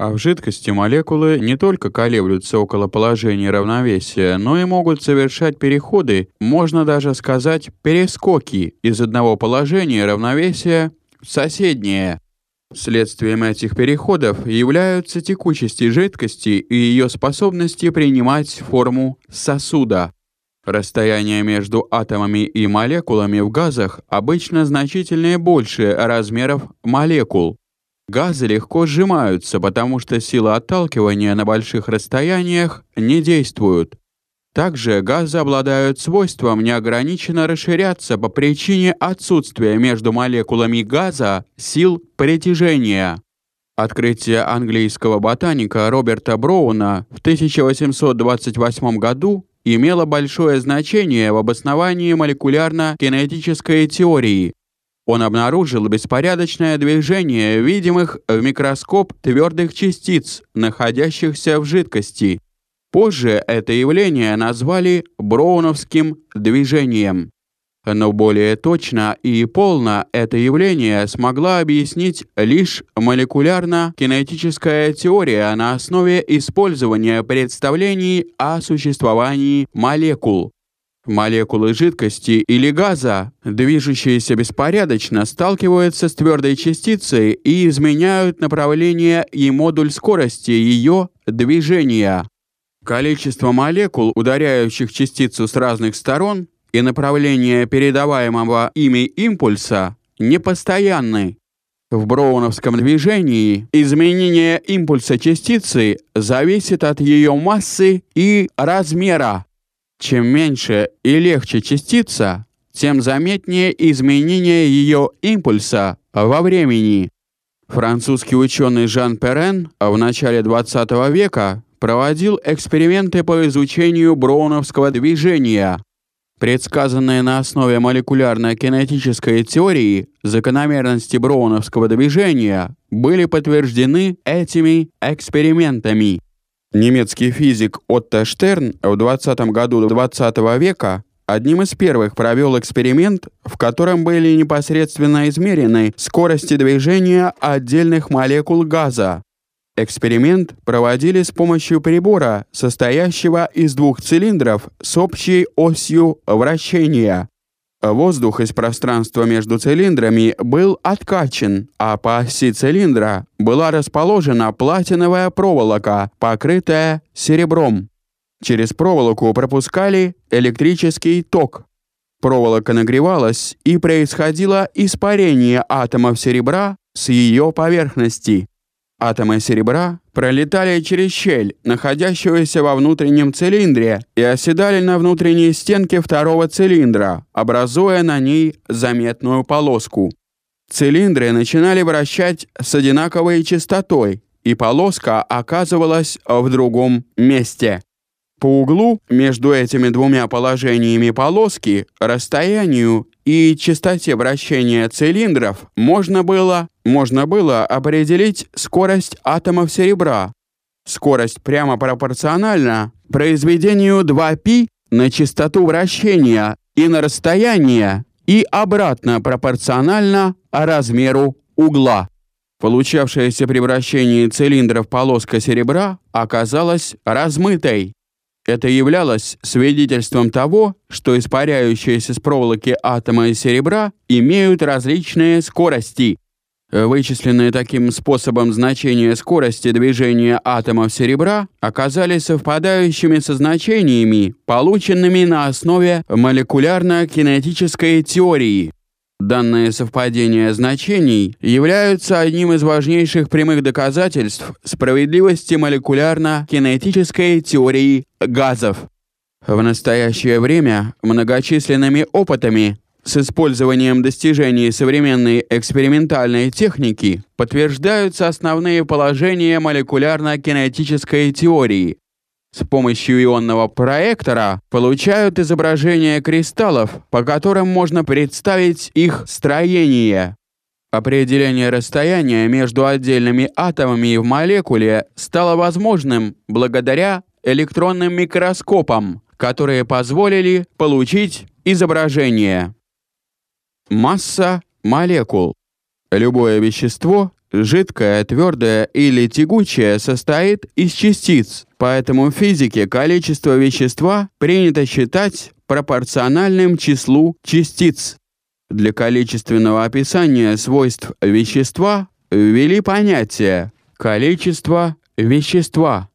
А в жидкости молекулы не только колеблются около положения равновесия, но и могут совершать переходы, можно даже сказать перескоки из одного положения равновесия в соседнее. Следствием этих переходов являются текучести жидкости и ее способности принимать форму сосуда. Расстояние между атомами и молекулами в газах обычно значительно больше размеров молекул. Газы легко сжимаются, потому что сила отталкивания на больших расстояниях не действуют. Также газы обладают свойством неограниченно расширяться по причине отсутствия между молекулами газа сил притяжения. Открытие английского ботаника Роберта Броуна в 1828 году имело большое значение в обосновании молекулярно-кинетической теории. Он обнаружил беспорядочное движение видимых в микроскоп твердых частиц, находящихся в жидкости. Позже это явление назвали броуновским движением. Но более точно и полно это явление смогла объяснить лишь молекулярно-кинетическая теория на основе использования представлений о существовании молекул. Молекулы жидкости или газа, движущиеся беспорядочно, сталкиваются с твердой частицей и изменяют направление и модуль скорости ее движения. Количество молекул, ударяющих частицу с разных сторон, и направление передаваемого ими импульса непостоянны. В броуновском движении изменение импульса частицы зависит от ее массы и размера. Чем меньше и легче частица, тем заметнее изменение ее импульса во времени. Французский ученый Жан Перен в начале 20 века проводил эксперименты по изучению броуновского движения. Предсказанные на основе молекулярно-кинетической теории закономерности броуновского движения были подтверждены этими экспериментами. Немецкий физик Отто Штерн в 20 году 20 века одним из первых провел эксперимент, в котором были непосредственно измерены скорости движения отдельных молекул газа. Эксперимент проводили с помощью прибора, состоящего из двух цилиндров с общей осью вращения. Воздух из пространства между цилиндрами был откачан, а по оси цилиндра была расположена платиновая проволока, покрытая серебром. Через проволоку пропускали электрический ток. Проволока нагревалась, и происходило испарение атомов серебра с ее поверхности. Атомы серебра пролетали через щель, находящуюся во внутреннем цилиндре, и оседали на внутренней стенке второго цилиндра, образуя на ней заметную полоску. Цилиндры начинали вращать с одинаковой частотой, и полоска оказывалась в другом месте. По углу между этими двумя положениями полоски, расстоянию и частоте вращения цилиндров можно было, можно было определить скорость атомов серебра. Скорость прямо пропорциональна произведению 2π на частоту вращения и на расстояние, и обратно пропорционально размеру угла. Получавшаяся при вращении цилиндров полоска серебра оказалась размытой. Это являлось свидетельством того, что испаряющиеся с проволоки атомы серебра имеют различные скорости. Вычисленные таким способом значения скорости движения атомов серебра оказались совпадающими со значениями, полученными на основе молекулярно-кинетической теории. Данные совпадения значений являются одним из важнейших прямых доказательств справедливости молекулярно-кинетической теории газов. В настоящее время многочисленными опытами с использованием достижений современной экспериментальной техники подтверждаются основные положения молекулярно-кинетической теории, с помощью ионного проектора получают изображения кристаллов, по которым можно представить их строение. Определение расстояния между отдельными атомами в молекуле стало возможным благодаря электронным микроскопам, которые позволили получить изображение. Масса молекул. Любое вещество, жидкое, твердое или тягучее, состоит из частиц, поэтому в физике количество вещества принято считать пропорциональным числу частиц. Для количественного описания свойств вещества ввели понятие «количество вещества».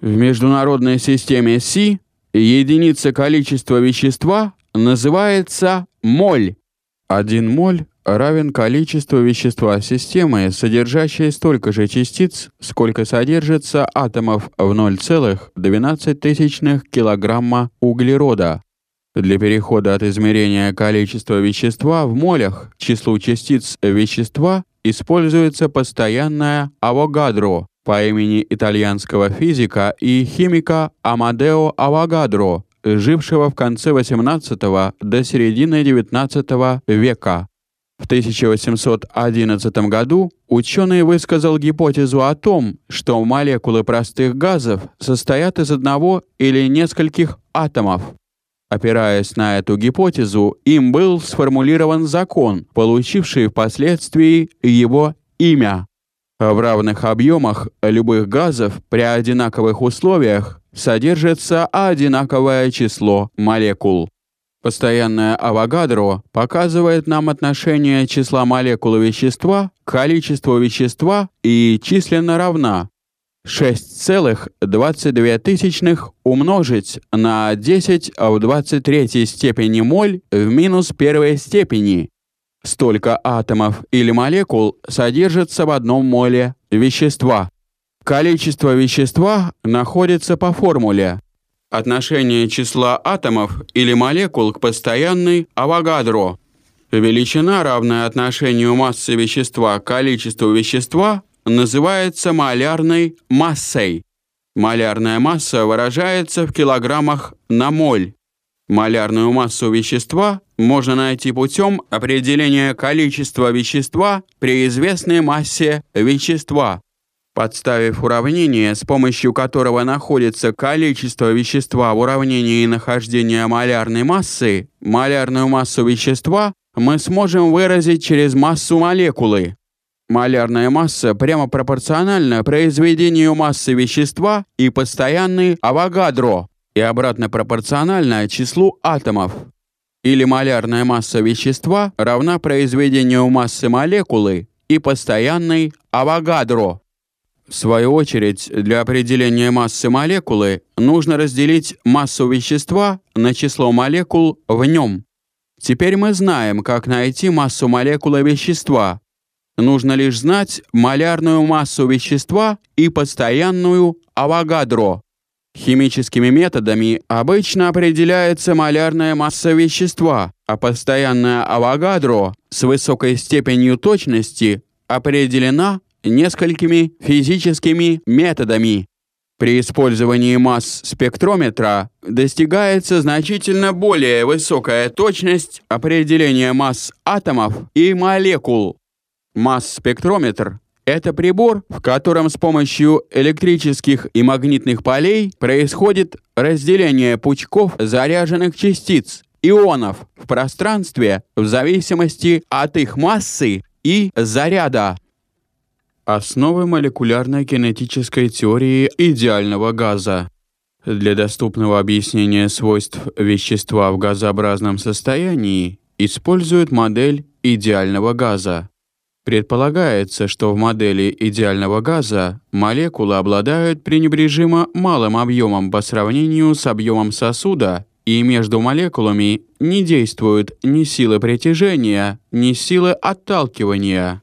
В международной системе Си единица количества вещества называется моль. Один моль равен количеству вещества системы, содержащей столько же частиц, сколько содержится атомов в 0,12 килограмма углерода. Для перехода от измерения количества вещества в молях к числу частиц вещества используется постоянная авогадро по имени итальянского физика и химика Амадео Авогадро, жившего в конце 18 до середины 19 века. В 1811 году ученый высказал гипотезу о том, что молекулы простых газов состоят из одного или нескольких атомов. Опираясь на эту гипотезу, им был сформулирован закон, получивший впоследствии его имя. В равных объемах любых газов при одинаковых условиях содержится одинаковое число молекул. Постоянное Авогадро показывает нам отношение числа молекул вещества к количеству вещества и численно равна 6,22 умножить на 10 в 23 степени моль в минус первой степени. Столько атомов или молекул содержится в одном моле вещества. Количество вещества находится по формуле отношение числа атомов или молекул к постоянной Авогадро. Величина, равная отношению массы вещества к количеству вещества, называется малярной массой. Малярная масса выражается в килограммах на моль. Малярную массу вещества можно найти путем определения количества вещества при известной массе вещества. Подставив уравнение, с помощью которого находится количество вещества в уравнении нахождения малярной массы, малярную массу вещества мы сможем выразить через массу молекулы. Малярная масса прямо пропорциональна произведению массы вещества и постоянной Авогадро, и обратно пропорциональна числу атомов. Или малярная масса вещества равна произведению массы молекулы и постоянной Авогадро. В свою очередь, для определения массы молекулы нужно разделить массу вещества на число молекул в нем. Теперь мы знаем, как найти массу молекулы вещества, Нужно лишь знать малярную массу вещества и постоянную Авогадро. Химическими методами обычно определяется малярная масса вещества, а постоянная Авогадро с высокой степенью точности определена несколькими физическими методами. При использовании масс спектрометра достигается значительно более высокая точность определения масс атомов и молекул. Масс-спектрометр — это прибор, в котором с помощью электрических и магнитных полей происходит разделение пучков заряженных частиц, ионов, в пространстве в зависимости от их массы и заряда. Основы молекулярной кинетической теории идеального газа. Для доступного объяснения свойств вещества в газообразном состоянии используют модель идеального газа. Предполагается, что в модели идеального газа молекулы обладают пренебрежимо малым объемом по сравнению с объемом сосуда, и между молекулами не действуют ни силы притяжения, ни силы отталкивания.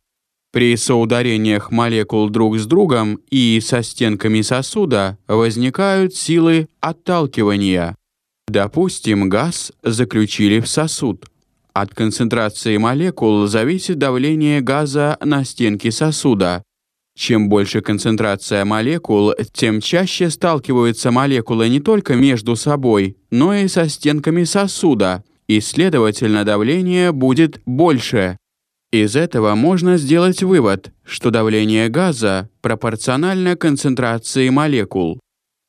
При соударениях молекул друг с другом и со стенками сосуда возникают силы отталкивания. Допустим, газ заключили в сосуд. От концентрации молекул зависит давление газа на стенки сосуда. Чем больше концентрация молекул, тем чаще сталкиваются молекулы не только между собой, но и со стенками сосуда, и, следовательно, давление будет больше. Из этого можно сделать вывод, что давление газа пропорционально концентрации молекул.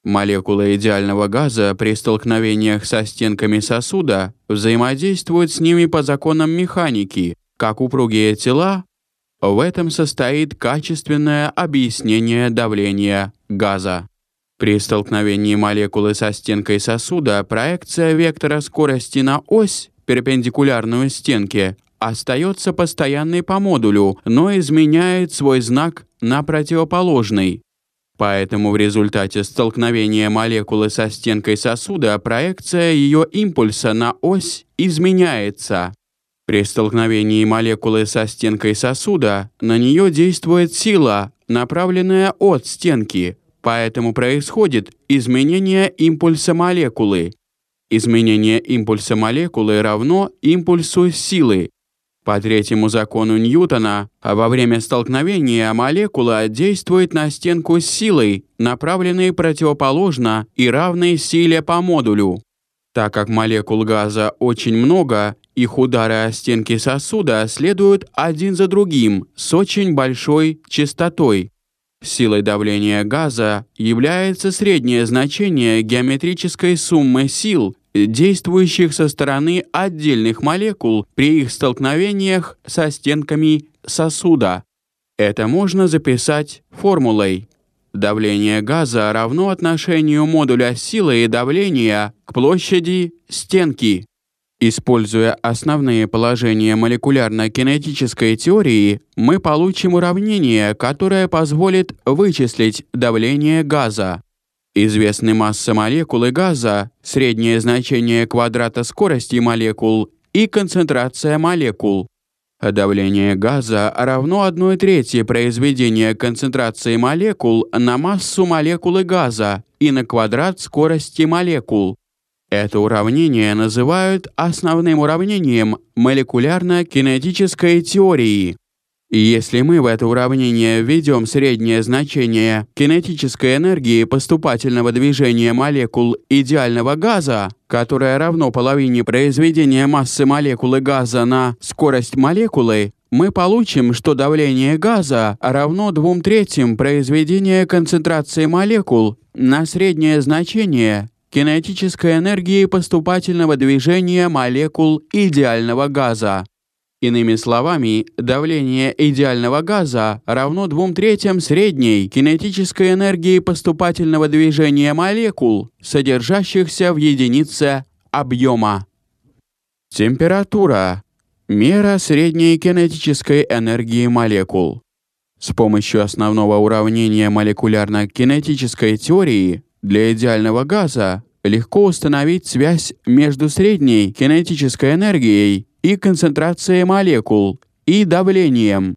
Молекулы идеального газа при столкновениях со стенками сосуда взаимодействуют с ними по законам механики, как упругие тела В этом состоит качественное объяснение давления газа. При столкновении молекулы со стенкой сосуда проекция вектора скорости на ось, перпендикулярную стенке, остается постоянной по модулю, но изменяет свой знак на противоположный. Поэтому в результате столкновения молекулы со стенкой сосуда проекция ее импульса на ось изменяется. При столкновении молекулы со стенкой сосуда на нее действует сила, направленная от стенки, поэтому происходит изменение импульса молекулы. Изменение импульса молекулы равно импульсу силы, по третьему закону Ньютона, а во время столкновения молекула действует на стенку с силой, направленной противоположно и равной силе по модулю. Так как молекул газа очень много, их удары о стенки сосуда следуют один за другим с очень большой частотой. Силой давления газа является среднее значение геометрической суммы сил, действующих со стороны отдельных молекул при их столкновениях со стенками сосуда. Это можно записать формулой. Давление газа равно отношению модуля силы и давления к площади стенки. Используя основные положения молекулярно-кинетической теории, мы получим уравнение, которое позволит вычислить давление газа. Известны масса молекулы газа, среднее значение квадрата скорости молекул и концентрация молекул. Давление газа равно 1 трети произведения концентрации молекул на массу молекулы газа и на квадрат скорости молекул. Это уравнение называют основным уравнением молекулярно-кинетической теории. И если мы в это уравнение введем среднее значение кинетической энергии поступательного движения молекул идеального газа, которое равно половине произведения массы молекулы газа на скорость молекулы, мы получим, что давление газа равно двум третьим произведения концентрации молекул на среднее значение кинетической энергии поступательного движения молекул идеального газа. Иными словами, давление идеального газа равно двум третьим средней кинетической энергии поступательного движения молекул, содержащихся в единице объема. Температура – мера средней кинетической энергии молекул. С помощью основного уравнения молекулярно-кинетической теории для идеального газа легко установить связь между средней кинетической энергией и концентрацией молекул, и давлением.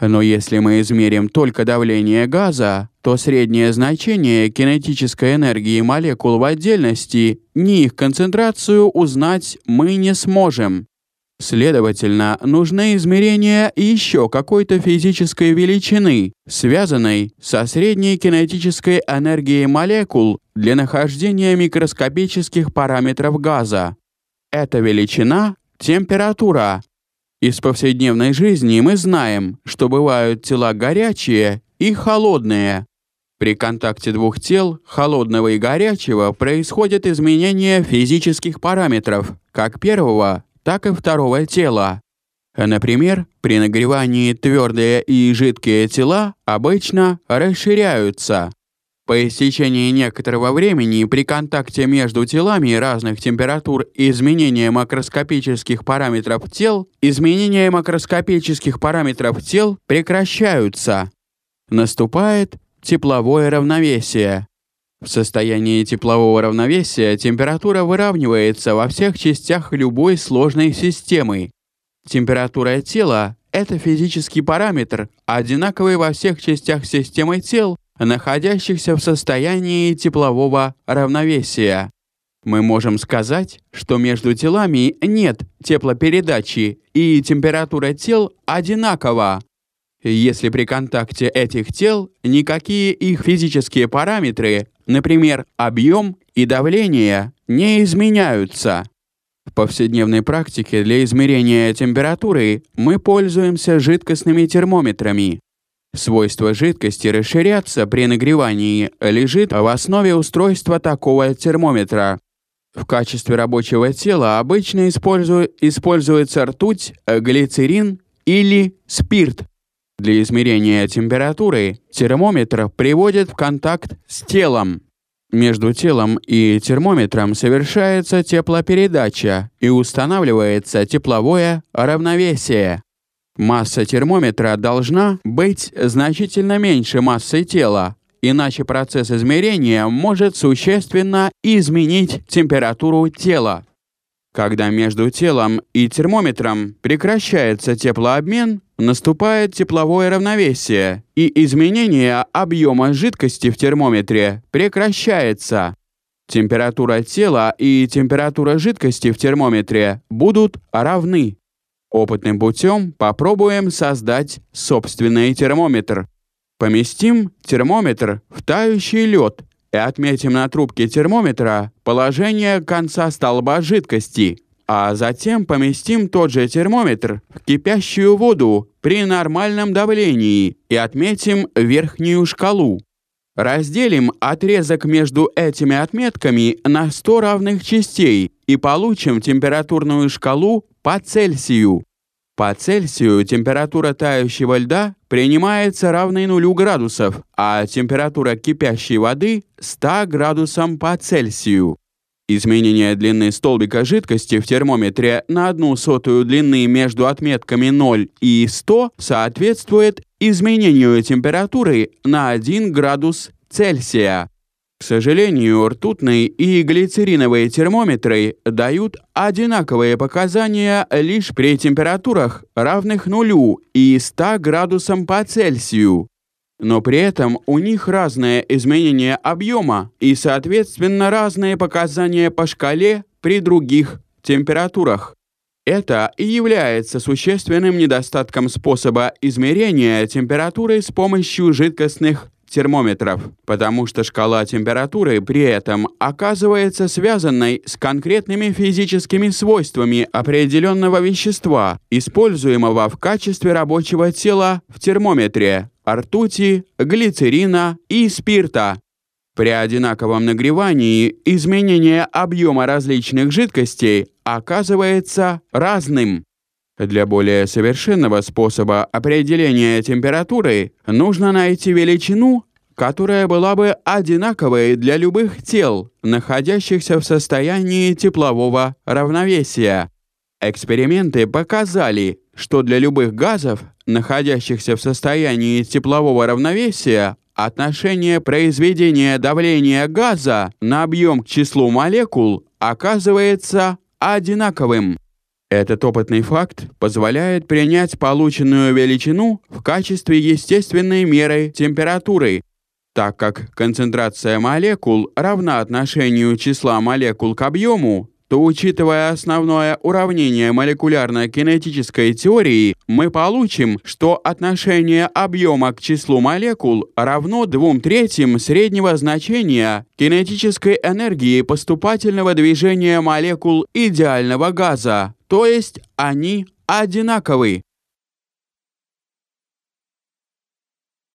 Но если мы измерим только давление газа, то среднее значение кинетической энергии молекул в отдельности, ни их концентрацию узнать мы не сможем. Следовательно, нужны измерения еще какой-то физической величины, связанной со средней кинетической энергией молекул для нахождения микроскопических параметров газа. Эта величина Температура. Из повседневной жизни мы знаем, что бывают тела горячие и холодные. При контакте двух тел, холодного и горячего, происходят изменения физических параметров, как первого, так и второго тела. Например, при нагревании твердые и жидкие тела обычно расширяются, по истечении некоторого времени при контакте между телами разных температур и изменения макроскопических параметров тел, изменения макроскопических параметров тел прекращаются. Наступает тепловое равновесие. В состоянии теплового равновесия температура выравнивается во всех частях любой сложной системы. Температура тела – это физический параметр, одинаковый во всех частях системы тел находящихся в состоянии теплового равновесия. Мы можем сказать, что между телами нет теплопередачи и температура тел одинакова. Если при контакте этих тел никакие их физические параметры, например, объем и давление, не изменяются. В повседневной практике для измерения температуры мы пользуемся жидкостными термометрами. Свойство жидкости расширяться при нагревании лежит в основе устройства такого термометра. В качестве рабочего тела обычно используется ртуть, глицерин или спирт. Для измерения температуры термометр приводит в контакт с телом. Между телом и термометром совершается теплопередача и устанавливается тепловое равновесие. Масса термометра должна быть значительно меньше массы тела, иначе процесс измерения может существенно изменить температуру тела. Когда между телом и термометром прекращается теплообмен, наступает тепловое равновесие, и изменение объема жидкости в термометре прекращается. Температура тела и температура жидкости в термометре будут равны. Опытным путем попробуем создать собственный термометр. Поместим термометр в тающий лед и отметим на трубке термометра положение конца столба жидкости, а затем поместим тот же термометр в кипящую воду при нормальном давлении и отметим верхнюю шкалу. Разделим отрезок между этими отметками на 100 равных частей и получим температурную шкалу по Цельсию. По Цельсию температура тающего льда принимается равной нулю градусов, а температура кипящей воды – 100 градусам по Цельсию. Изменение длины столбика жидкости в термометре на одну сотую длины между отметками 0 и 100 соответствует изменению температуры на 1 градус Цельсия. К сожалению, ртутные и глицериновые термометры дают одинаковые показания лишь при температурах, равных нулю и 100 градусам по Цельсию. Но при этом у них разное изменение объема и, соответственно, разные показания по шкале при других температурах. Это и является существенным недостатком способа измерения температуры с помощью жидкостных термометров, потому что шкала температуры при этом оказывается связанной с конкретными физическими свойствами определенного вещества, используемого в качестве рабочего тела в термометре, ртути, глицерина и спирта. При одинаковом нагревании изменение объема различных жидкостей оказывается разным. Для более совершенного способа определения температуры нужно найти величину, которая была бы одинаковой для любых тел, находящихся в состоянии теплового равновесия. Эксперименты показали, что для любых газов, находящихся в состоянии теплового равновесия, отношение произведения давления газа на объем к числу молекул оказывается одинаковым. Этот опытный факт позволяет принять полученную величину в качестве естественной меры температуры, так как концентрация молекул равна отношению числа молекул к объему, то, учитывая основное уравнение молекулярно-кинетической теории, мы получим, что отношение объема к числу молекул равно 2 третьим среднего значения кинетической энергии поступательного движения молекул идеального газа, то есть они одинаковы.